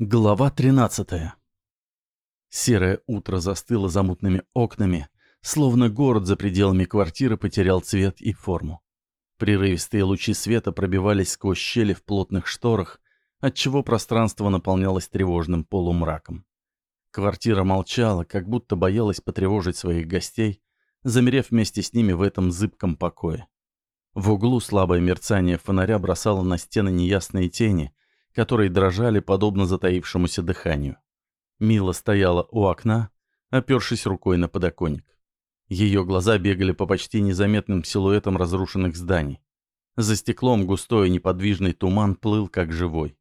Глава 13 Серое утро застыло за мутными окнами, словно город за пределами квартиры потерял цвет и форму. Прерывистые лучи света пробивались сквозь щели в плотных шторах, отчего пространство наполнялось тревожным полумраком. Квартира молчала, как будто боялась потревожить своих гостей, замерев вместе с ними в этом зыбком покое. В углу слабое мерцание фонаря бросало на стены неясные тени, которые дрожали подобно затаившемуся дыханию. Мила стояла у окна, опершись рукой на подоконник. Ее глаза бегали по почти незаметным силуэтам разрушенных зданий. За стеклом густой неподвижный туман плыл как живой.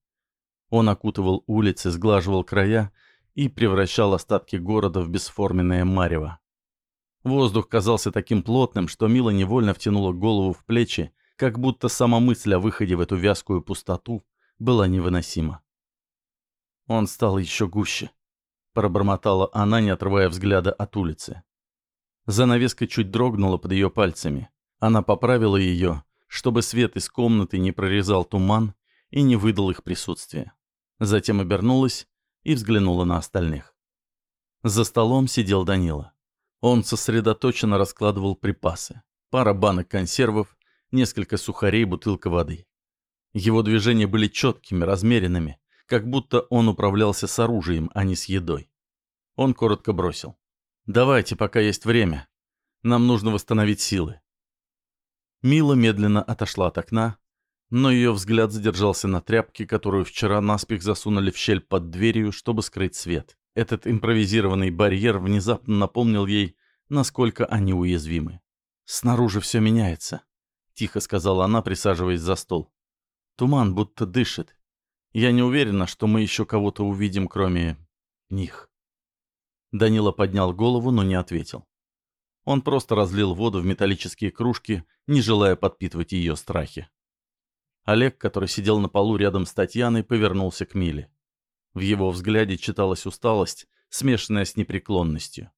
Он окутывал улицы, сглаживал края и превращал остатки города в бесформенное марево. Воздух казался таким плотным, что Мила невольно втянула голову в плечи, как будто сама мысль о выходе в эту вязкую пустоту была невыносима. Он стал еще гуще, пробормотала она, не отрывая взгляда от улицы. Занавеска чуть дрогнула под ее пальцами. Она поправила ее, чтобы свет из комнаты не прорезал туман и не выдал их присутствие. Затем обернулась и взглянула на остальных. За столом сидел Данила. Он сосредоточенно раскладывал припасы. Пара банок консервов, несколько сухарей, бутылка воды. Его движения были четкими, размеренными, как будто он управлялся с оружием, а не с едой. Он коротко бросил. «Давайте, пока есть время. Нам нужно восстановить силы». Мила медленно отошла от окна, но ее взгляд задержался на тряпке, которую вчера наспех засунули в щель под дверью, чтобы скрыть свет. Этот импровизированный барьер внезапно напомнил ей, насколько они уязвимы. «Снаружи все меняется», — тихо сказала она, присаживаясь за стол. Туман будто дышит. Я не уверена, что мы еще кого-то увидим, кроме них. Данила поднял голову, но не ответил. Он просто разлил воду в металлические кружки, не желая подпитывать ее страхи. Олег, который сидел на полу рядом с Татьяной, повернулся к Миле. В его взгляде читалась усталость, смешанная с непреклонностью.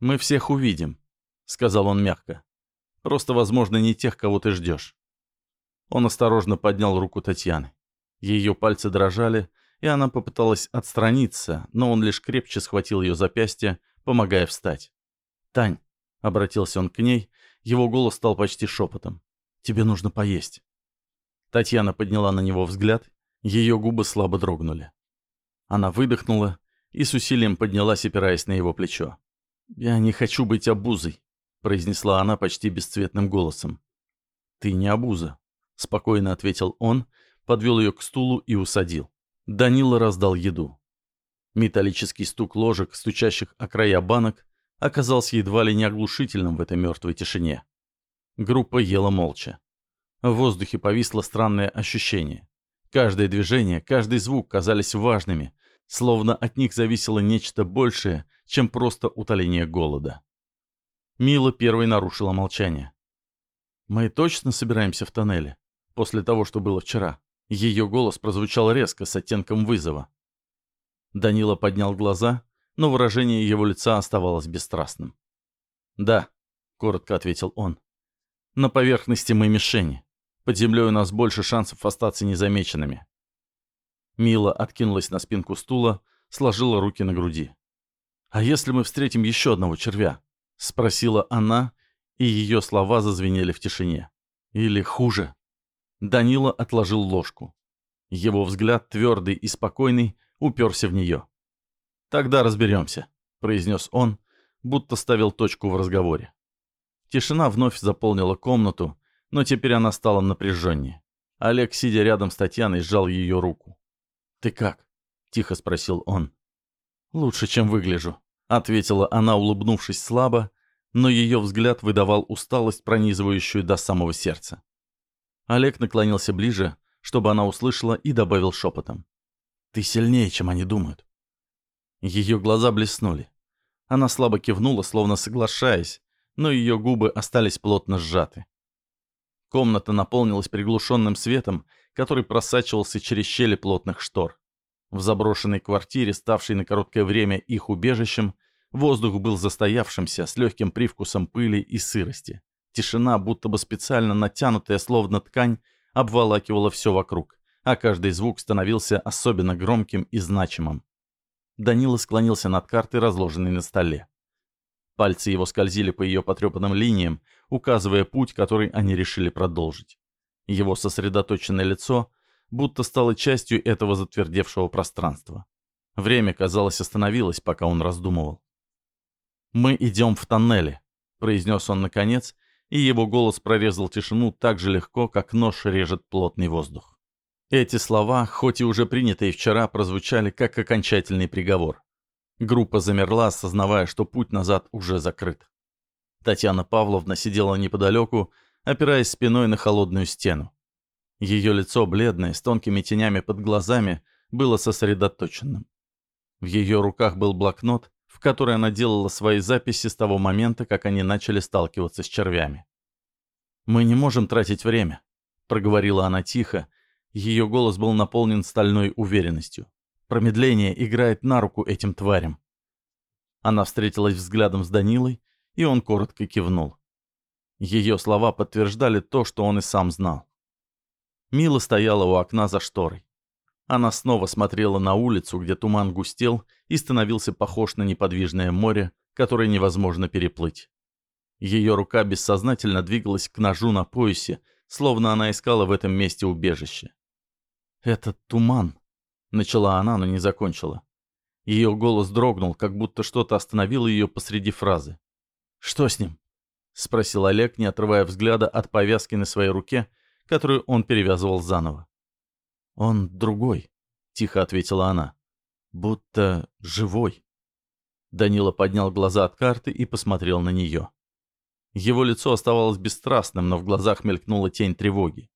«Мы всех увидим», — сказал он мягко. «Просто, возможно, не тех, кого ты ждешь. Он осторожно поднял руку Татьяны. Ее пальцы дрожали, и она попыталась отстраниться, но он лишь крепче схватил ее запястье, помогая встать. «Тань», — обратился он к ней, его голос стал почти шепотом. «Тебе нужно поесть». Татьяна подняла на него взгляд, ее губы слабо дрогнули. Она выдохнула и с усилием поднялась, опираясь на его плечо. «Я не хочу быть обузой», — произнесла она почти бесцветным голосом. «Ты не обуза», — спокойно ответил он, подвел ее к стулу и усадил. Данила раздал еду. Металлический стук ложек, стучащих о края банок, оказался едва ли не оглушительным в этой мертвой тишине. Группа ела молча. В воздухе повисло странное ощущение. Каждое движение, каждый звук казались важными, словно от них зависело нечто большее, чем просто утоление голода. Мила первой нарушила молчание. «Мы точно собираемся в тоннеле?» После того, что было вчера. Ее голос прозвучал резко, с оттенком вызова. Данила поднял глаза, но выражение его лица оставалось бесстрастным. «Да», — коротко ответил он. «На поверхности мы мишени. Под землей у нас больше шансов остаться незамеченными». Мила откинулась на спинку стула, сложила руки на груди. «А если мы встретим еще одного червя?» — спросила она, и ее слова зазвенели в тишине. «Или хуже?» Данила отложил ложку. Его взгляд, твердый и спокойный, уперся в нее. «Тогда разберемся», — произнес он, будто ставил точку в разговоре. Тишина вновь заполнила комнату, но теперь она стала напряженнее. Олег, сидя рядом с Татьяной, сжал ее руку. «Ты как?» — тихо спросил он. «Лучше, чем выгляжу», — ответила она, улыбнувшись слабо, но ее взгляд выдавал усталость, пронизывающую до самого сердца. Олег наклонился ближе, чтобы она услышала, и добавил шепотом. «Ты сильнее, чем они думают». Ее глаза блеснули. Она слабо кивнула, словно соглашаясь, но ее губы остались плотно сжаты. Комната наполнилась приглушенным светом, который просачивался через щели плотных штор. В заброшенной квартире, ставшей на короткое время их убежищем, воздух был застоявшимся, с легким привкусом пыли и сырости. Тишина, будто бы специально натянутая, словно ткань, обволакивала все вокруг, а каждый звук становился особенно громким и значимым. Данила склонился над картой, разложенной на столе. Пальцы его скользили по ее потрепанным линиям, указывая путь, который они решили продолжить. Его сосредоточенное лицо будто стало частью этого затвердевшего пространства. Время, казалось, остановилось, пока он раздумывал. «Мы идем в тоннеле», — произнес он наконец, и его голос прорезал тишину так же легко, как нож режет плотный воздух. Эти слова, хоть и уже принятые вчера, прозвучали как окончательный приговор. Группа замерла, осознавая, что путь назад уже закрыт. Татьяна Павловна сидела неподалеку, опираясь спиной на холодную стену. Ее лицо, бледное, с тонкими тенями под глазами, было сосредоточенным. В ее руках был блокнот, в который она делала свои записи с того момента, как они начали сталкиваться с червями. «Мы не можем тратить время», — проговорила она тихо. Ее голос был наполнен стальной уверенностью. Промедление играет на руку этим тварям. Она встретилась взглядом с Данилой, и он коротко кивнул. Ее слова подтверждали то, что он и сам знал. Мила стояла у окна за шторой. Она снова смотрела на улицу, где туман густел и становился похож на неподвижное море, которое невозможно переплыть. Ее рука бессознательно двигалась к ножу на поясе, словно она искала в этом месте убежище. «Этот туман», Начала она, но не закончила. Ее голос дрогнул, как будто что-то остановило ее посреди фразы. «Что с ним?» — спросил Олег, не отрывая взгляда от повязки на своей руке, которую он перевязывал заново. «Он другой», — тихо ответила она. «Будто живой». Данила поднял глаза от карты и посмотрел на нее. Его лицо оставалось бесстрастным, но в глазах мелькнула тень тревоги.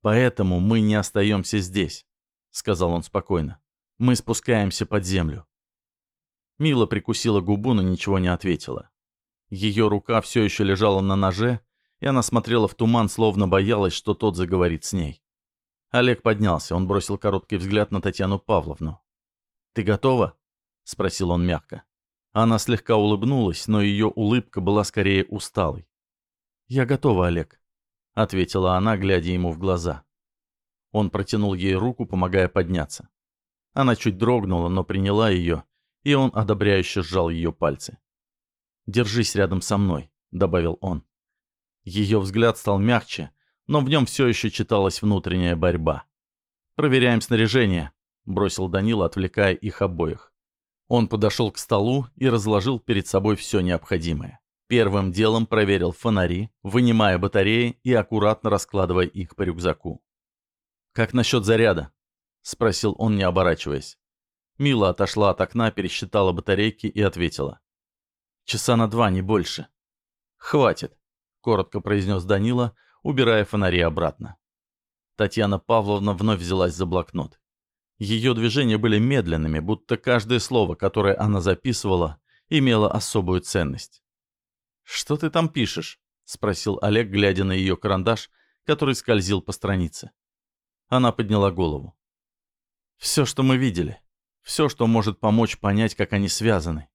«Поэтому мы не остаемся здесь. — сказал он спокойно. «Мы спускаемся под землю». Мила прикусила губу, но ничего не ответила. Ее рука все еще лежала на ноже, и она смотрела в туман, словно боялась, что тот заговорит с ней. Олег поднялся, он бросил короткий взгляд на Татьяну Павловну. «Ты готова?» — спросил он мягко. Она слегка улыбнулась, но ее улыбка была скорее усталой. «Я готова, Олег», — ответила она, глядя ему в глаза. Он протянул ей руку, помогая подняться. Она чуть дрогнула, но приняла ее, и он одобряюще сжал ее пальцы. «Держись рядом со мной», — добавил он. Ее взгляд стал мягче, но в нем все еще читалась внутренняя борьба. «Проверяем снаряжение», — бросил Данила, отвлекая их обоих. Он подошел к столу и разложил перед собой все необходимое. Первым делом проверил фонари, вынимая батареи и аккуратно раскладывая их по рюкзаку. «Как насчет заряда?» — спросил он, не оборачиваясь. Мила отошла от окна, пересчитала батарейки и ответила. «Часа на два, не больше». «Хватит», — коротко произнес Данила, убирая фонари обратно. Татьяна Павловна вновь взялась за блокнот. Ее движения были медленными, будто каждое слово, которое она записывала, имело особую ценность. «Что ты там пишешь?» — спросил Олег, глядя на ее карандаш, который скользил по странице. Она подняла голову. Все, что мы видели. Все, что может помочь понять, как они связаны.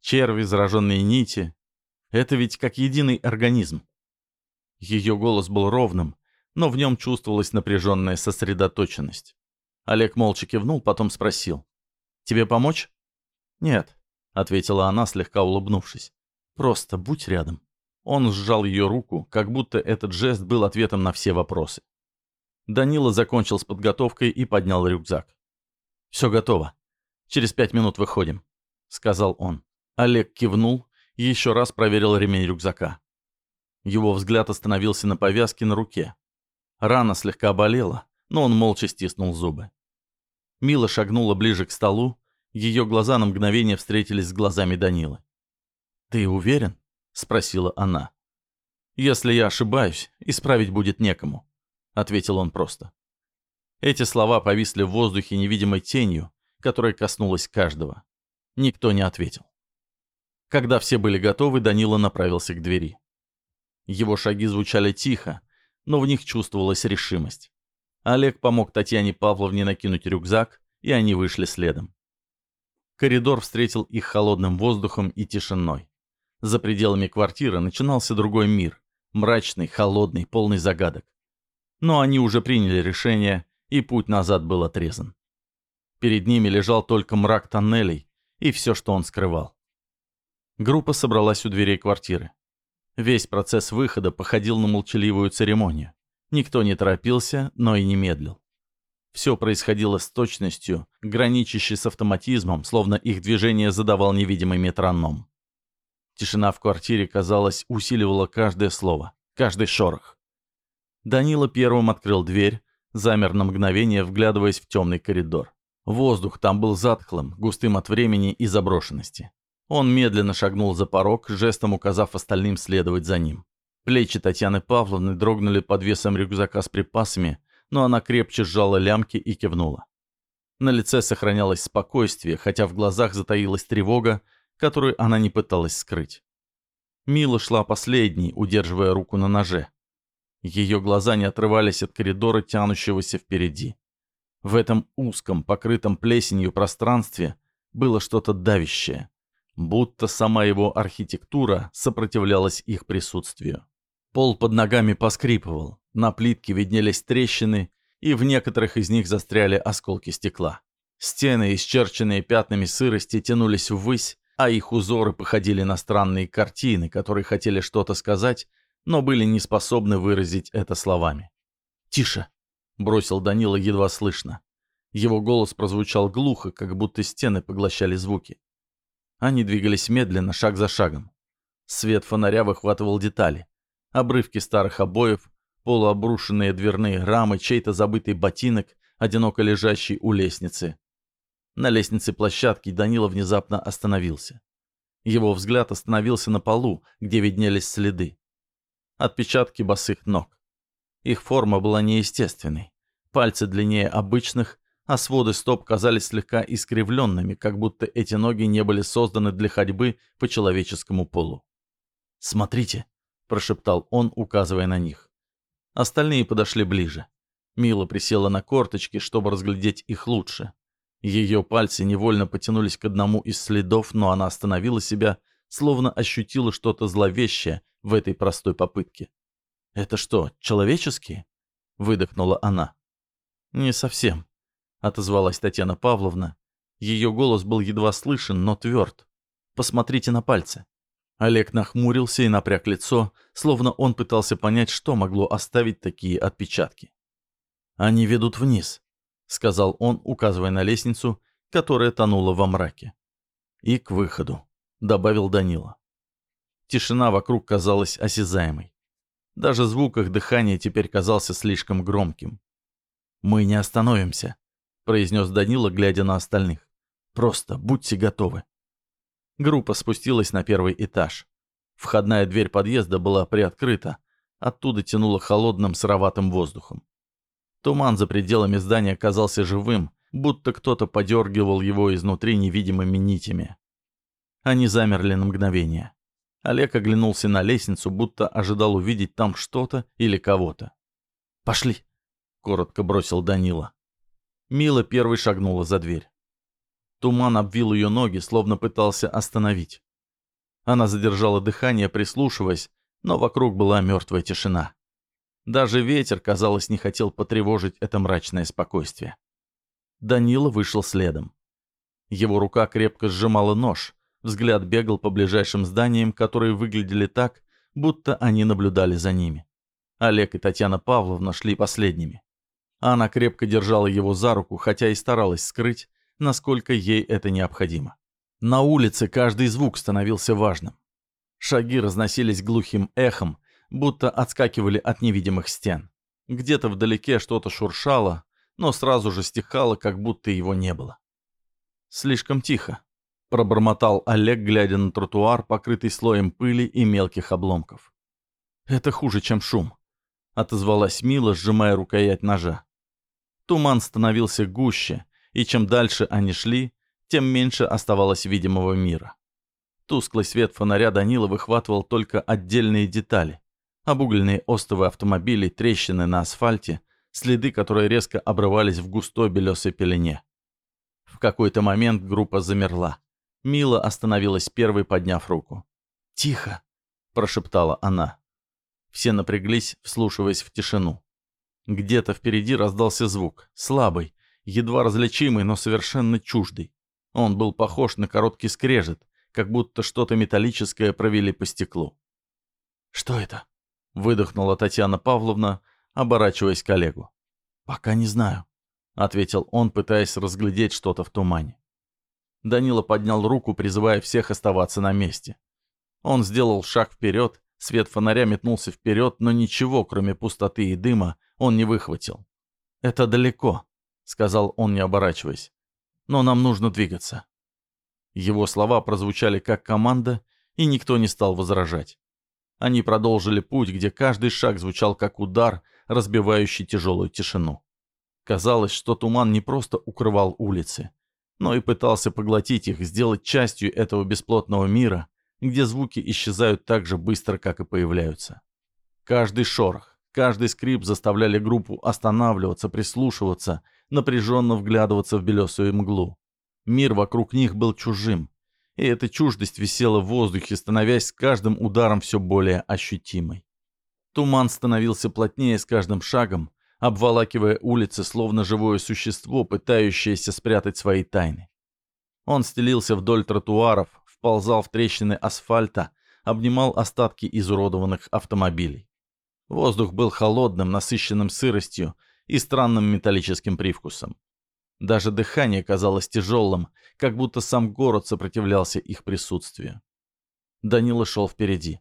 Черви, зараженные нити. Это ведь как единый организм. Ее голос был ровным, но в нем чувствовалась напряженная сосредоточенность. Олег молча кивнул, потом спросил. «Тебе помочь?» «Нет», — ответила она, слегка улыбнувшись. «Просто будь рядом». Он сжал ее руку, как будто этот жест был ответом на все вопросы. Данила закончил с подготовкой и поднял рюкзак. «Все готово. Через пять минут выходим», — сказал он. Олег кивнул и еще раз проверил ремень рюкзака. Его взгляд остановился на повязке на руке. Рана слегка болела, но он молча стиснул зубы. Мила шагнула ближе к столу, ее глаза на мгновение встретились с глазами Данилы. «Ты уверен?» — спросила она. «Если я ошибаюсь, исправить будет некому ответил он просто. Эти слова повисли в воздухе невидимой тенью, которая коснулась каждого. Никто не ответил. Когда все были готовы, Данила направился к двери. Его шаги звучали тихо, но в них чувствовалась решимость. Олег помог Татьяне Павловне накинуть рюкзак, и они вышли следом. Коридор встретил их холодным воздухом и тишиной. За пределами квартиры начинался другой мир, мрачный, холодный, полный загадок. Но они уже приняли решение, и путь назад был отрезан. Перед ними лежал только мрак тоннелей и все, что он скрывал. Группа собралась у дверей квартиры. Весь процесс выхода походил на молчаливую церемонию. Никто не торопился, но и не медлил. Все происходило с точностью, граничащей с автоматизмом, словно их движение задавал невидимый метроном. Тишина в квартире, казалось, усиливала каждое слово, каждый шорох. Данила первым открыл дверь, замер на мгновение, вглядываясь в темный коридор. Воздух там был затхлым, густым от времени и заброшенности. Он медленно шагнул за порог, жестом указав остальным следовать за ним. Плечи Татьяны Павловны дрогнули под весом рюкзака с припасами, но она крепче сжала лямки и кивнула. На лице сохранялось спокойствие, хотя в глазах затаилась тревога, которую она не пыталась скрыть. Мила шла последней, удерживая руку на ноже. Ее глаза не отрывались от коридора, тянущегося впереди. В этом узком, покрытом плесенью пространстве было что-то давящее, будто сама его архитектура сопротивлялась их присутствию. Пол под ногами поскрипывал, на плитке виднелись трещины, и в некоторых из них застряли осколки стекла. Стены, исчерченные пятнами сырости, тянулись ввысь, а их узоры походили на странные картины, которые хотели что-то сказать, но были не способны выразить это словами. «Тише!» — бросил Данила едва слышно. Его голос прозвучал глухо, как будто стены поглощали звуки. Они двигались медленно, шаг за шагом. Свет фонаря выхватывал детали. Обрывки старых обоев, полуобрушенные дверные рамы, чей-то забытый ботинок, одиноко лежащий у лестницы. На лестнице площадки Данила внезапно остановился. Его взгляд остановился на полу, где виднелись следы. Отпечатки босых ног. Их форма была неестественной. Пальцы длиннее обычных, а своды стоп казались слегка искривленными, как будто эти ноги не были созданы для ходьбы по человеческому полу. «Смотрите», — прошептал он, указывая на них. Остальные подошли ближе. Мила присела на корточки, чтобы разглядеть их лучше. Ее пальцы невольно потянулись к одному из следов, но она остановила себя, словно ощутила что-то зловещее в этой простой попытке. «Это что, человеческие?» — выдохнула она. «Не совсем», — отозвалась Татьяна Павловна. Ее голос был едва слышен, но тверд. «Посмотрите на пальцы». Олег нахмурился и напряг лицо, словно он пытался понять, что могло оставить такие отпечатки. «Они ведут вниз», — сказал он, указывая на лестницу, которая тонула во мраке. «И к выходу», — добавил Данила. Тишина вокруг казалась осязаемой. Даже звук их дыхания теперь казался слишком громким. «Мы не остановимся», — произнес Данила, глядя на остальных. «Просто будьте готовы». Группа спустилась на первый этаж. Входная дверь подъезда была приоткрыта. Оттуда тянуло холодным сыроватым воздухом. Туман за пределами здания казался живым, будто кто-то подергивал его изнутри невидимыми нитями. Они замерли на мгновение. Олег оглянулся на лестницу, будто ожидал увидеть там что-то или кого-то. «Пошли!» — коротко бросил Данила. Мила первой шагнула за дверь. Туман обвил ее ноги, словно пытался остановить. Она задержала дыхание, прислушиваясь, но вокруг была мертвая тишина. Даже ветер, казалось, не хотел потревожить это мрачное спокойствие. Данила вышел следом. Его рука крепко сжимала нож, взгляд бегал по ближайшим зданиям, которые выглядели так, будто они наблюдали за ними. Олег и Татьяна Павловна шли последними. Она крепко держала его за руку, хотя и старалась скрыть, насколько ей это необходимо. На улице каждый звук становился важным. Шаги разносились глухим эхом, будто отскакивали от невидимых стен. Где-то вдалеке что-то шуршало, но сразу же стихало, как будто его не было. «Слишком тихо», — пробормотал Олег, глядя на тротуар, покрытый слоем пыли и мелких обломков. «Это хуже, чем шум», — отозвалась Мила, сжимая рукоять ножа. Туман становился гуще, и чем дальше они шли, тем меньше оставалось видимого мира. Тусклый свет фонаря Данила выхватывал только отдельные детали, Обугленные остовы автомобилей, трещины на асфальте, следы, которые резко обрывались в густой белесой пелене. В какой-то момент группа замерла. Мила остановилась первой, подняв руку. «Тихо!» – прошептала она. Все напряглись, вслушиваясь в тишину. Где-то впереди раздался звук, слабый, едва различимый, но совершенно чуждый. Он был похож на короткий скрежет, как будто что-то металлическое провели по стеклу. «Что это?» — выдохнула Татьяна Павловна, оборачиваясь к коллегу. «Пока не знаю», — ответил он, пытаясь разглядеть что-то в тумане. Данила поднял руку, призывая всех оставаться на месте. Он сделал шаг вперед, свет фонаря метнулся вперед, но ничего, кроме пустоты и дыма, он не выхватил. «Это далеко», — сказал он, не оборачиваясь. «Но нам нужно двигаться». Его слова прозвучали как команда, и никто не стал возражать. Они продолжили путь, где каждый шаг звучал как удар, разбивающий тяжелую тишину. Казалось, что туман не просто укрывал улицы, но и пытался поглотить их, сделать частью этого бесплотного мира, где звуки исчезают так же быстро, как и появляются. Каждый шорох, каждый скрип заставляли группу останавливаться, прислушиваться, напряженно вглядываться в белесую мглу. Мир вокруг них был чужим, и эта чуждость висела в воздухе, становясь с каждым ударом все более ощутимой. Туман становился плотнее с каждым шагом, обволакивая улицы, словно живое существо, пытающееся спрятать свои тайны. Он стелился вдоль тротуаров, вползал в трещины асфальта, обнимал остатки изуродованных автомобилей. Воздух был холодным, насыщенным сыростью и странным металлическим привкусом. Даже дыхание казалось тяжелым, как будто сам город сопротивлялся их присутствию. Данила шел впереди.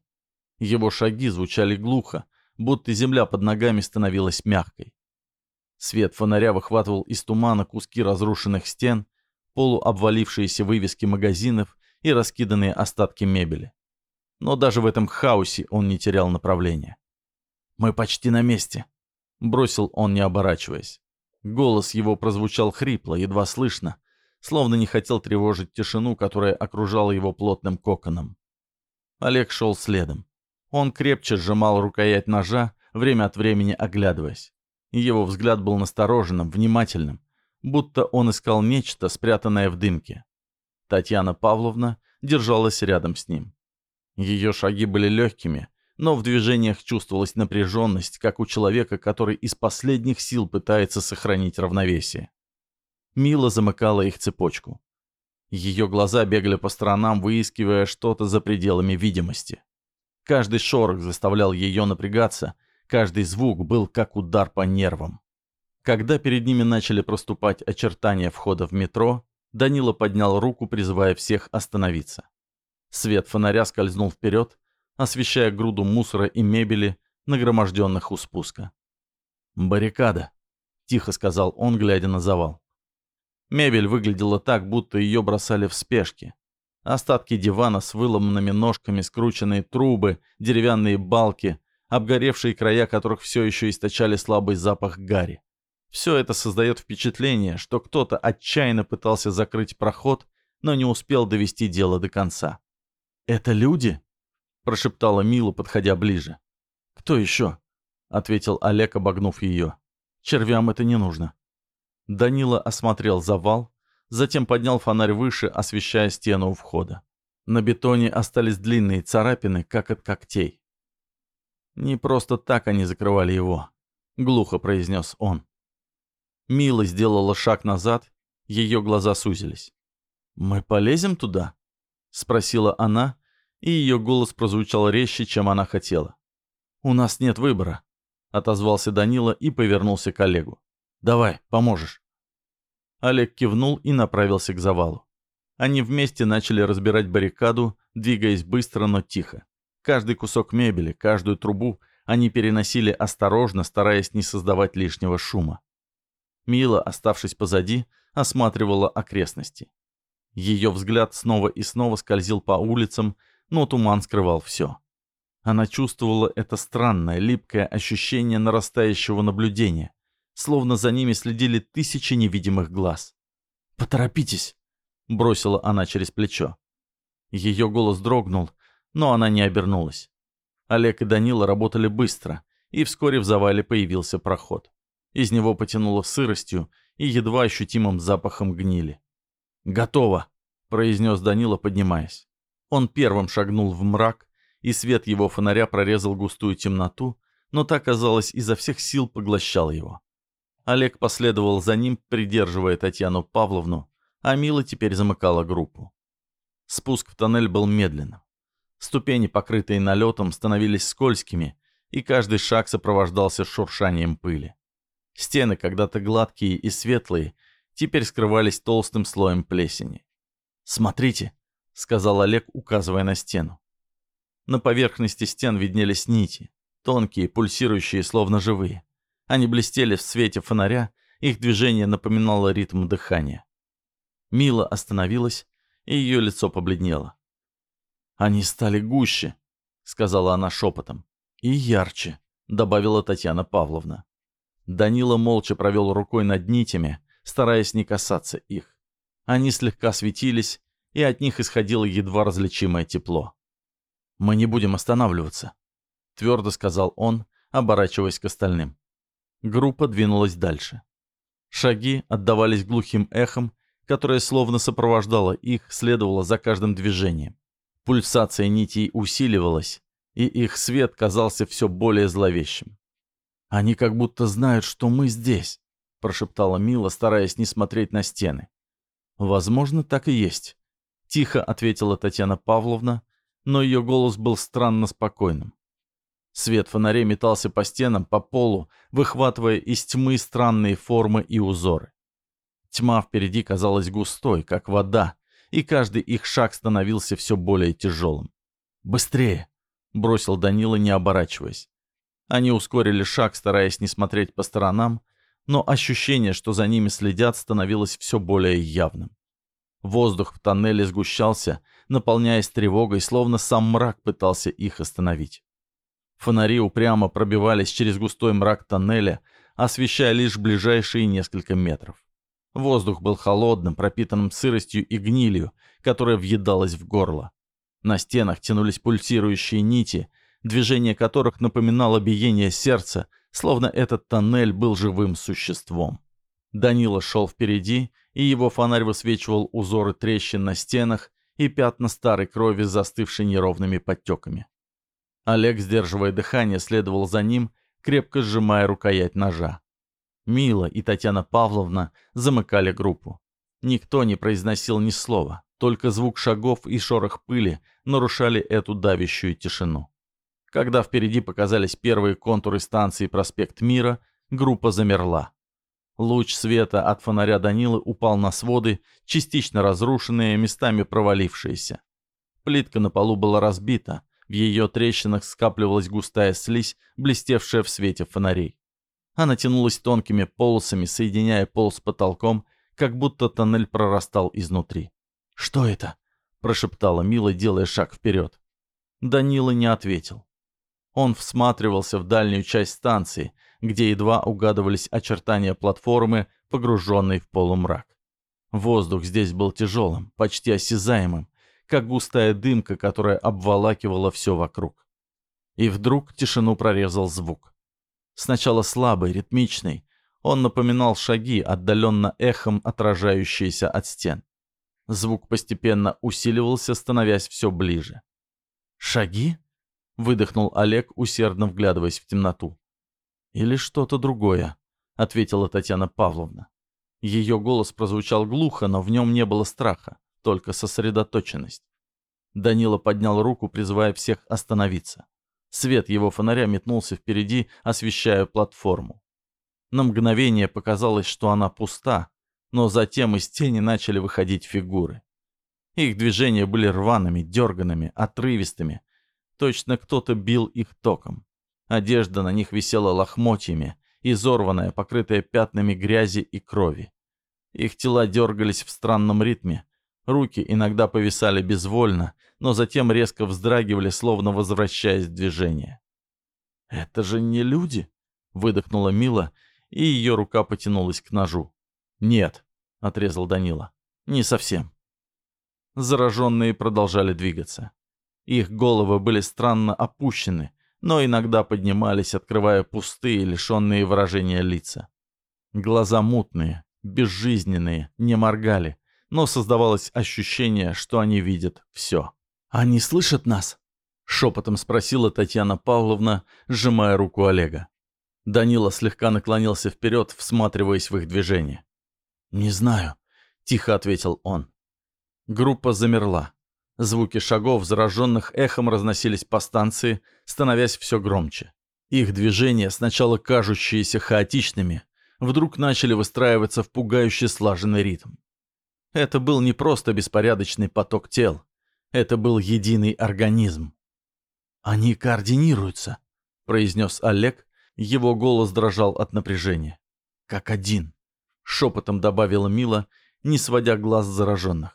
Его шаги звучали глухо, будто земля под ногами становилась мягкой. Свет фонаря выхватывал из тумана куски разрушенных стен, полуобвалившиеся вывески магазинов и раскиданные остатки мебели. Но даже в этом хаосе он не терял направления. «Мы почти на месте», — бросил он, не оборачиваясь. Голос его прозвучал хрипло, едва слышно, словно не хотел тревожить тишину, которая окружала его плотным коконом. Олег шел следом. Он крепче сжимал рукоять ножа, время от времени оглядываясь. Его взгляд был настороженным, внимательным, будто он искал нечто, спрятанное в дымке. Татьяна Павловна держалась рядом с ним. Ее шаги были легкими, но в движениях чувствовалась напряженность, как у человека, который из последних сил пытается сохранить равновесие. Мила замыкала их цепочку. Ее глаза бегали по сторонам, выискивая что-то за пределами видимости. Каждый шорох заставлял ее напрягаться, каждый звук был как удар по нервам. Когда перед ними начали проступать очертания входа в метро, Данила поднял руку, призывая всех остановиться. Свет фонаря скользнул вперед, освещая груду мусора и мебели, нагроможденных у спуска. «Баррикада», — тихо сказал он, глядя на завал. Мебель выглядела так, будто ее бросали в спешке. Остатки дивана с выломанными ножками, скрученные трубы, деревянные балки, обгоревшие края которых все еще источали слабый запах гари. Все это создает впечатление, что кто-то отчаянно пытался закрыть проход, но не успел довести дело до конца. «Это люди?» – прошептала Мила, подходя ближе. «Кто еще?» – ответил Олег, обогнув ее. «Червям это не нужно». Данила осмотрел завал, затем поднял фонарь выше, освещая стену у входа. На бетоне остались длинные царапины, как от когтей. «Не просто так они закрывали его», — глухо произнес он. Мила сделала шаг назад, ее глаза сузились. «Мы полезем туда?» — спросила она, и ее голос прозвучал резче, чем она хотела. «У нас нет выбора», — отозвался Данила и повернулся к Олегу. «Давай, поможешь». Олег кивнул и направился к завалу. Они вместе начали разбирать баррикаду, двигаясь быстро, но тихо. Каждый кусок мебели, каждую трубу они переносили осторожно, стараясь не создавать лишнего шума. Мила, оставшись позади, осматривала окрестности. Ее взгляд снова и снова скользил по улицам, но туман скрывал все. Она чувствовала это странное, липкое ощущение нарастающего наблюдения, словно за ними следили тысячи невидимых глаз. «Поторопитесь!» — бросила она через плечо. Ее голос дрогнул, но она не обернулась. Олег и Данила работали быстро, и вскоре в завале появился проход. Из него потянуло сыростью и едва ощутимым запахом гнили. «Готово!» — произнес Данила, поднимаясь. Он первым шагнул в мрак, и свет его фонаря прорезал густую темноту, но та, казалось, изо всех сил поглощал его. Олег последовал за ним, придерживая Татьяну Павловну, а Мила теперь замыкала группу. Спуск в тоннель был медленным. Ступени, покрытые налетом, становились скользкими, и каждый шаг сопровождался шуршанием пыли. Стены, когда-то гладкие и светлые, теперь скрывались толстым слоем плесени. «Смотрите», — сказал Олег, указывая на стену. На поверхности стен виднелись нити, тонкие, пульсирующие, словно живые. Они блестели в свете фонаря, их движение напоминало ритм дыхания. Мила остановилась, и ее лицо побледнело. «Они стали гуще», — сказала она шепотом. «И ярче», — добавила Татьяна Павловна. Данила молча провел рукой над нитями, стараясь не касаться их. Они слегка светились, и от них исходило едва различимое тепло. «Мы не будем останавливаться», — твердо сказал он, оборачиваясь к остальным. Группа двинулась дальше. Шаги отдавались глухим эхом, которое словно сопровождало их, следовало за каждым движением. Пульсация нитей усиливалась, и их свет казался все более зловещим. «Они как будто знают, что мы здесь», — прошептала Мила, стараясь не смотреть на стены. «Возможно, так и есть», — тихо ответила Татьяна Павловна, но ее голос был странно спокойным. Свет фонарей метался по стенам, по полу, выхватывая из тьмы странные формы и узоры. Тьма впереди казалась густой, как вода, и каждый их шаг становился все более тяжелым. «Быстрее!» — бросил Данила, не оборачиваясь. Они ускорили шаг, стараясь не смотреть по сторонам, но ощущение, что за ними следят, становилось все более явным. Воздух в тоннеле сгущался, наполняясь тревогой, словно сам мрак пытался их остановить. Фонари упрямо пробивались через густой мрак тоннеля, освещая лишь ближайшие несколько метров. Воздух был холодным, пропитанным сыростью и гнилью, которая въедалась в горло. На стенах тянулись пульсирующие нити, движение которых напоминало биение сердца, словно этот тоннель был живым существом. Данила шел впереди, и его фонарь высвечивал узоры трещин на стенах и пятна старой крови, застывшей неровными подтеками. Олег, сдерживая дыхание, следовал за ним, крепко сжимая рукоять ножа. Мила и Татьяна Павловна замыкали группу. Никто не произносил ни слова, только звук шагов и шорох пыли нарушали эту давящую тишину. Когда впереди показались первые контуры станции «Проспект Мира», группа замерла. Луч света от фонаря Данилы упал на своды, частично разрушенные, местами провалившиеся. Плитка на полу была разбита, в ее трещинах скапливалась густая слизь, блестевшая в свете фонарей. Она тянулась тонкими полосами, соединяя пол с потолком, как будто тоннель прорастал изнутри. «Что это?» – прошептала Мила, делая шаг вперед. Данила не ответил. Он всматривался в дальнюю часть станции, где едва угадывались очертания платформы, погруженной в полумрак. Воздух здесь был тяжелым, почти осязаемым, как густая дымка, которая обволакивала все вокруг. И вдруг тишину прорезал звук. Сначала слабый, ритмичный, он напоминал шаги, отдаленно эхом отражающиеся от стен. Звук постепенно усиливался, становясь все ближе. «Шаги?» — выдохнул Олег, усердно вглядываясь в темноту. «Или что-то другое», — ответила Татьяна Павловна. Ее голос прозвучал глухо, но в нем не было страха только сосредоточенность. Данила поднял руку, призывая всех остановиться. Свет его фонаря метнулся впереди, освещая платформу. На мгновение показалось, что она пуста, но затем из тени начали выходить фигуры. Их движения были рваными, дерганными, отрывистыми. Точно кто-то бил их током. Одежда на них висела лохмотьями, изорванная, покрытая пятнами грязи и крови. Их тела дергались в странном ритме, Руки иногда повисали безвольно, но затем резко вздрагивали, словно возвращаясь в движение. «Это же не люди!» — выдохнула Мила, и ее рука потянулась к ножу. «Нет», — отрезал Данила, — «не совсем». Зараженные продолжали двигаться. Их головы были странно опущены, но иногда поднимались, открывая пустые, лишенные выражения лица. Глаза мутные, безжизненные, не моргали, но создавалось ощущение, что они видят все. «Они слышат нас?» Шепотом спросила Татьяна Павловна, сжимая руку Олега. Данила слегка наклонился вперед, всматриваясь в их движение. «Не знаю», — тихо ответил он. Группа замерла. Звуки шагов, зараженных эхом, разносились по станции, становясь все громче. Их движения, сначала кажущиеся хаотичными, вдруг начали выстраиваться в пугающе слаженный ритм. Это был не просто беспорядочный поток тел. Это был единый организм. «Они координируются», — произнес Олег. Его голос дрожал от напряжения. «Как один», — шепотом добавила Мила, не сводя глаз зараженных.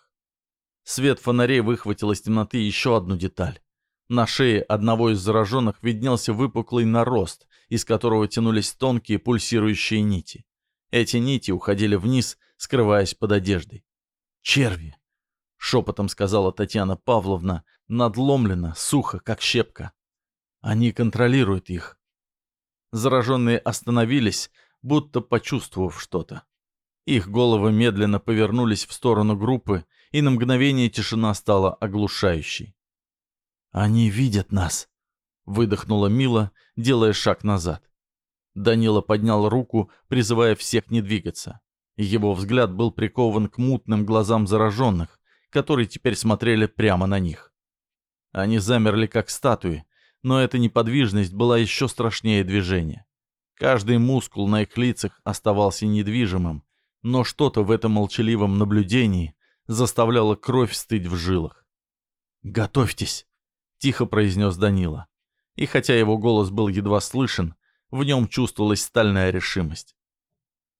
Свет фонарей выхватил из темноты еще одну деталь. На шее одного из зараженных виднелся выпуклый нарост, из которого тянулись тонкие пульсирующие нити. Эти нити уходили вниз, скрываясь под одеждой. «Черви!» — шепотом сказала Татьяна Павловна, надломленно, сухо, как щепка. «Они контролируют их». Зараженные остановились, будто почувствовав что-то. Их головы медленно повернулись в сторону группы, и на мгновение тишина стала оглушающей. «Они видят нас», — выдохнула Мила, делая шаг назад. Данила поднял руку, призывая всех не двигаться. Его взгляд был прикован к мутным глазам зараженных, которые теперь смотрели прямо на них. Они замерли как статуи, но эта неподвижность была еще страшнее движения. Каждый мускул на их лицах оставался недвижимым, но что-то в этом молчаливом наблюдении заставляло кровь стыть в жилах. «Готовьтесь!» — тихо произнес Данила. И хотя его голос был едва слышен, в нем чувствовалась стальная решимость.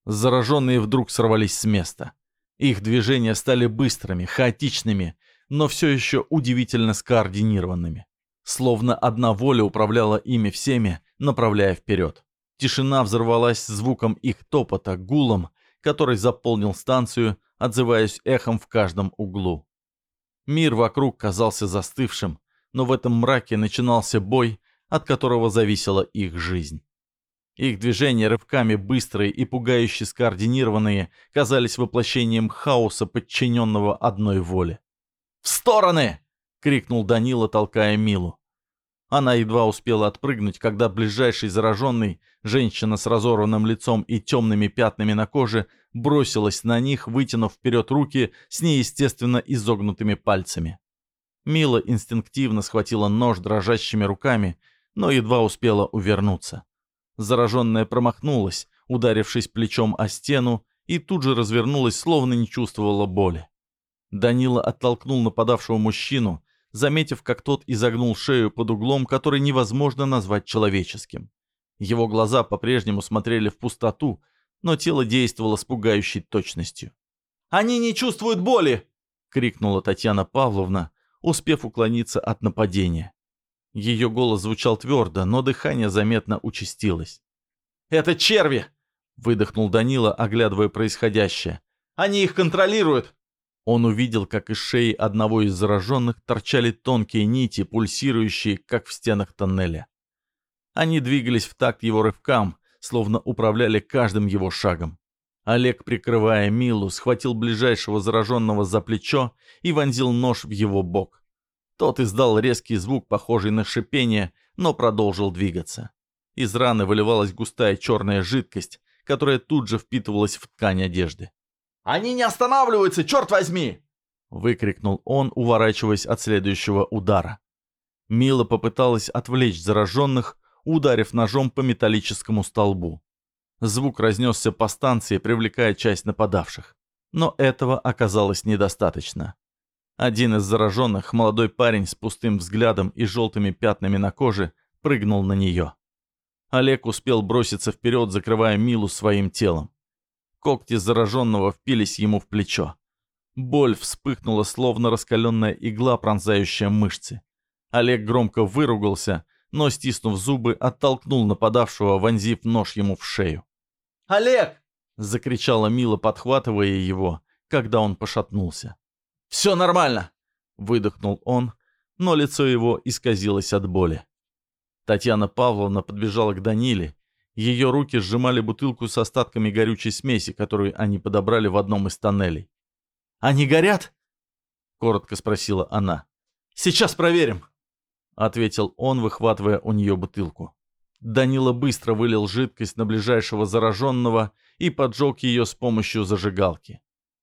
Зараженные вдруг сорвались с места. Их движения стали быстрыми, хаотичными, но все еще удивительно скоординированными. Словно одна воля управляла ими всеми, направляя вперед. Тишина взорвалась звуком их топота, гулом, который заполнил станцию, отзываясь эхом в каждом углу. Мир вокруг казался застывшим, но в этом мраке начинался бой, от которого зависела их жизнь. Их движения рывками быстрые и пугающе скоординированные казались воплощением хаоса, подчиненного одной воле. «В стороны!» — крикнул Данила, толкая Милу. Она едва успела отпрыгнуть, когда ближайший зараженный, женщина с разорванным лицом и темными пятнами на коже, бросилась на них, вытянув вперед руки с неестественно изогнутыми пальцами. Мила инстинктивно схватила нож дрожащими руками, но едва успела увернуться. Зараженная промахнулась, ударившись плечом о стену, и тут же развернулась, словно не чувствовала боли. Данила оттолкнул нападавшего мужчину, заметив, как тот изогнул шею под углом, который невозможно назвать человеческим. Его глаза по-прежнему смотрели в пустоту, но тело действовало с пугающей точностью. «Они не чувствуют боли!» — крикнула Татьяна Павловна, успев уклониться от нападения. Ее голос звучал твердо, но дыхание заметно участилось. «Это черви!» — выдохнул Данила, оглядывая происходящее. «Они их контролируют!» Он увидел, как из шеи одного из зараженных торчали тонкие нити, пульсирующие, как в стенах тоннеля. Они двигались в такт его рывкам, словно управляли каждым его шагом. Олег, прикрывая Милу, схватил ближайшего зараженного за плечо и вонзил нож в его бок. Тот издал резкий звук, похожий на шипение, но продолжил двигаться. Из раны выливалась густая черная жидкость, которая тут же впитывалась в ткань одежды. «Они не останавливаются, черт возьми!» — выкрикнул он, уворачиваясь от следующего удара. Мила попыталась отвлечь зараженных, ударив ножом по металлическому столбу. Звук разнесся по станции, привлекая часть нападавших. Но этого оказалось недостаточно. Один из зараженных, молодой парень с пустым взглядом и желтыми пятнами на коже, прыгнул на нее. Олег успел броситься вперед, закрывая Милу своим телом. Когти зараженного впились ему в плечо. Боль вспыхнула, словно раскаленная игла, пронзающая мышцы. Олег громко выругался, но, стиснув зубы, оттолкнул нападавшего, вонзив нож ему в шею. «Олег!» — закричала Мила, подхватывая его, когда он пошатнулся. «Все нормально!» — выдохнул он, но лицо его исказилось от боли. Татьяна Павловна подбежала к Даниле ее руки сжимали бутылку с остатками горючей смеси, которую они подобрали в одном из тоннелей. «Они горят?» — коротко спросила она. «Сейчас проверим». Ответил он, выхватывая у нее бутылку. Данила быстро вылил жидкость на ближайшего зараженного и поджег ее с помощью зажигалки.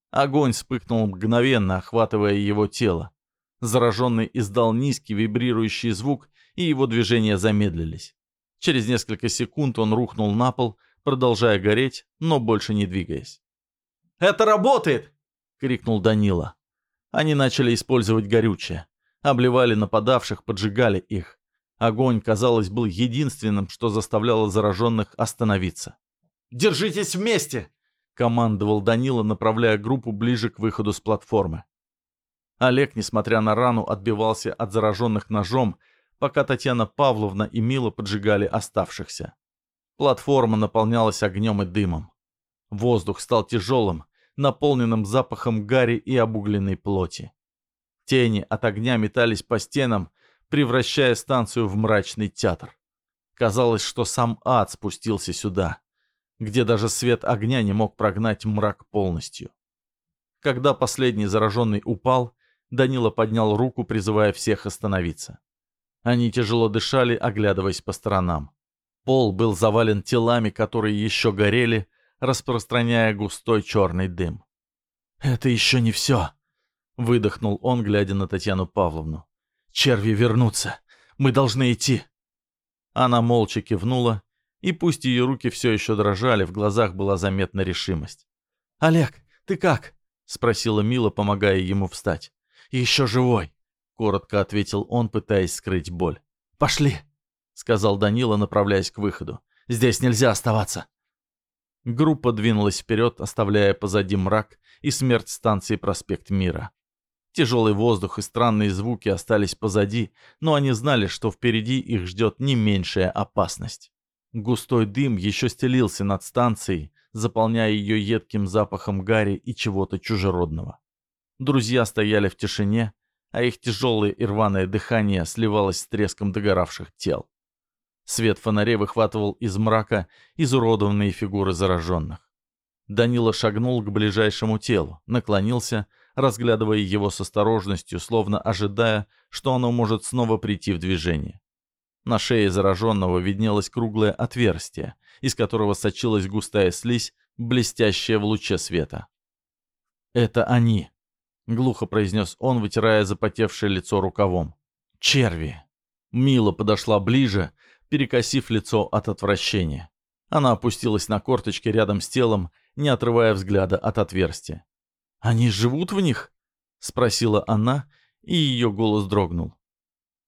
Огонь вспыхнул мгновенно, охватывая его тело. Зараженный издал низкий вибрирующий звук, и его движения замедлились. Через несколько секунд он рухнул на пол, продолжая гореть, но больше не двигаясь. «Это работает!» — крикнул Данила. Они начали использовать горючее. Обливали нападавших, поджигали их. Огонь, казалось, был единственным, что заставляло зараженных остановиться. «Держитесь вместе!» — командовал Данила, направляя группу ближе к выходу с платформы. Олег, несмотря на рану, отбивался от зараженных ножом, пока Татьяна Павловна и Мила поджигали оставшихся. Платформа наполнялась огнем и дымом. Воздух стал тяжелым, наполненным запахом гари и обугленной плоти. Тени от огня метались по стенам, превращая станцию в мрачный театр. Казалось, что сам ад спустился сюда, где даже свет огня не мог прогнать мрак полностью. Когда последний зараженный упал, Данила поднял руку, призывая всех остановиться. Они тяжело дышали, оглядываясь по сторонам. Пол был завален телами, которые еще горели, распространяя густой черный дым. «Это еще не все!» — выдохнул он, глядя на Татьяну Павловну. «Черви вернутся! Мы должны идти!» Она молча кивнула, и пусть ее руки все еще дрожали, в глазах была заметна решимость. «Олег, ты как?» — спросила Мила, помогая ему встать. «Еще живой», — коротко ответил он, пытаясь скрыть боль. «Пошли», — сказал Данила, направляясь к выходу. «Здесь нельзя оставаться». Группа двинулась вперед, оставляя позади мрак и смерть станции «Проспект Мира». Тяжелый воздух и странные звуки остались позади, но они знали, что впереди их ждет не меньшая опасность. Густой дым еще стелился над станцией, заполняя ее едким запахом гари и чего-то чужеродного. Друзья стояли в тишине, а их тяжелое и рваное дыхание сливалось с треском догоравших тел. Свет фонарей выхватывал из мрака изуродованные фигуры зараженных. Данила шагнул к ближайшему телу, наклонился, разглядывая его с осторожностью, словно ожидая, что оно может снова прийти в движение. На шее зараженного виднелось круглое отверстие, из которого сочилась густая слизь, блестящая в луче света. «Это они!» — глухо произнес он, вытирая запотевшее лицо рукавом. «Черви!» Мила подошла ближе, перекосив лицо от отвращения. Она опустилась на корточки рядом с телом, не отрывая взгляда от отверстия. «Они живут в них?» — спросила она, и ее голос дрогнул.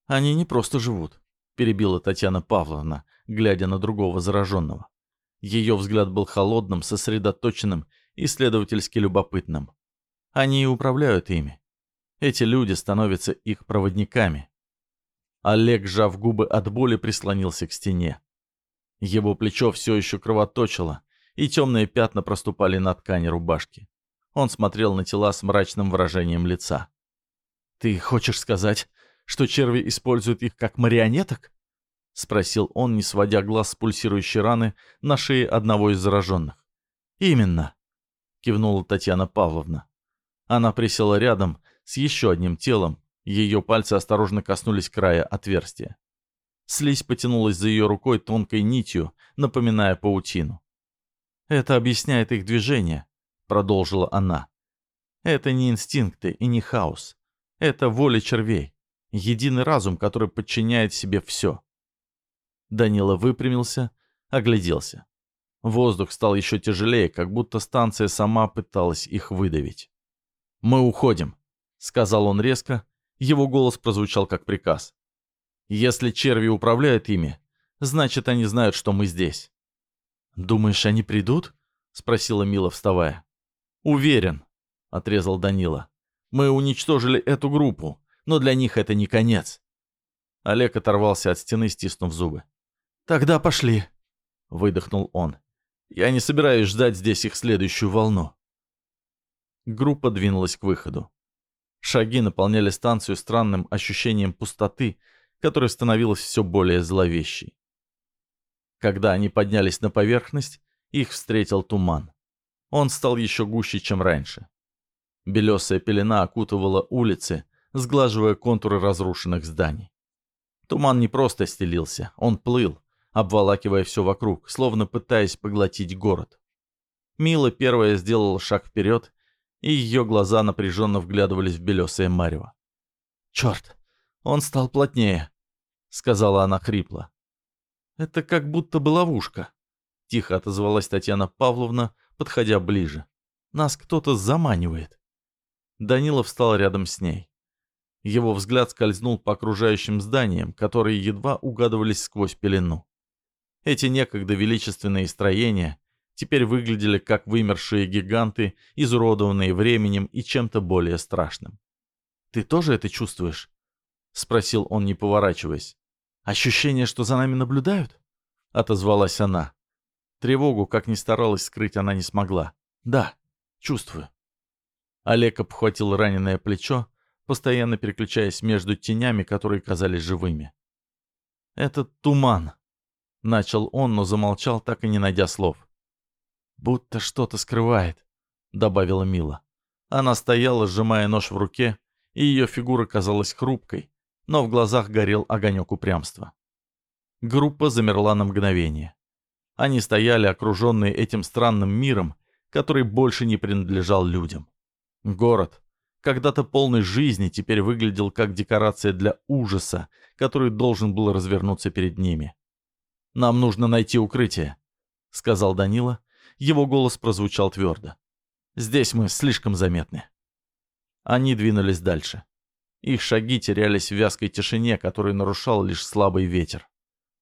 «Они не просто живут», — перебила Татьяна Павловна, глядя на другого зараженного. Ее взгляд был холодным, сосредоточенным и следовательски любопытным. Они и управляют ими. Эти люди становятся их проводниками. Олег, сжав губы от боли, прислонился к стене. Его плечо все еще кровоточило, и темные пятна проступали на ткани рубашки. Он смотрел на тела с мрачным выражением лица. «Ты хочешь сказать, что черви используют их как марионеток?» — спросил он, не сводя глаз с пульсирующей раны на шее одного из зараженных. «Именно», — кивнула Татьяна Павловна. Она присела рядом с еще одним телом, ее пальцы осторожно коснулись края отверстия. Слизь потянулась за ее рукой тонкой нитью, напоминая паутину. «Это объясняет их движение», — продолжила она. «Это не инстинкты и не хаос. Это воля червей, единый разум, который подчиняет себе все». Данила выпрямился, огляделся. Воздух стал еще тяжелее, как будто станция сама пыталась их выдавить. «Мы уходим», — сказал он резко. Его голос прозвучал как приказ. «Если черви управляют ими, значит, они знают, что мы здесь». «Думаешь, они придут?» — спросила Мила, вставая. «Уверен», — отрезал Данила. «Мы уничтожили эту группу, но для них это не конец». Олег оторвался от стены, стиснув зубы. «Тогда пошли», — выдохнул он. «Я не собираюсь ждать здесь их следующую волну». Группа двинулась к выходу. Шаги наполняли станцию странным ощущением пустоты, которая становилась все более зловещей. Когда они поднялись на поверхность, их встретил туман. Он стал еще гуще, чем раньше. Белесая пелена окутывала улицы, сглаживая контуры разрушенных зданий. Туман не просто стелился, он плыл, обволакивая все вокруг, словно пытаясь поглотить город. Мила первая сделала шаг вперед, и ее глаза напряженно вглядывались в белесое марево. «Черт, он стал плотнее», — сказала она хрипло. «Это как будто бы ловушка», — тихо отозвалась Татьяна Павловна, подходя ближе. «Нас кто-то заманивает». Данила встал рядом с ней. Его взгляд скользнул по окружающим зданиям, которые едва угадывались сквозь пелену. Эти некогда величественные строения теперь выглядели как вымершие гиганты, изуродованные временем и чем-то более страшным. «Ты тоже это чувствуешь?» — спросил он, не поворачиваясь. «Ощущение, что за нами наблюдают?» — отозвалась она. Тревогу, как ни старалась скрыть, она не смогла. «Да, чувствую». Олег обхватил раненое плечо, постоянно переключаясь между тенями, которые казались живыми. «Это туман», — начал он, но замолчал, так и не найдя слов. «Будто что-то скрывает», — добавила Мила. Она стояла, сжимая нож в руке, и ее фигура казалась хрупкой, но в глазах горел огонек упрямства. Группа замерла на мгновение. Они стояли, окруженные этим странным миром, который больше не принадлежал людям. Город, когда-то полный жизни, теперь выглядел как декорация для ужаса, который должен был развернуться перед ними. «Нам нужно найти укрытие», — сказал Данила. Его голос прозвучал твердо. «Здесь мы слишком заметны». Они двинулись дальше. Их шаги терялись в вязкой тишине, которую нарушал лишь слабый ветер.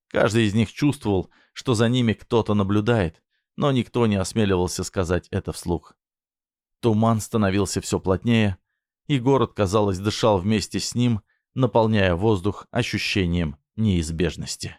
Каждый из них чувствовал, что за ними кто-то наблюдает, но никто не осмеливался сказать это вслух. Туман становился все плотнее, и город, казалось, дышал вместе с ним, наполняя воздух ощущением неизбежности.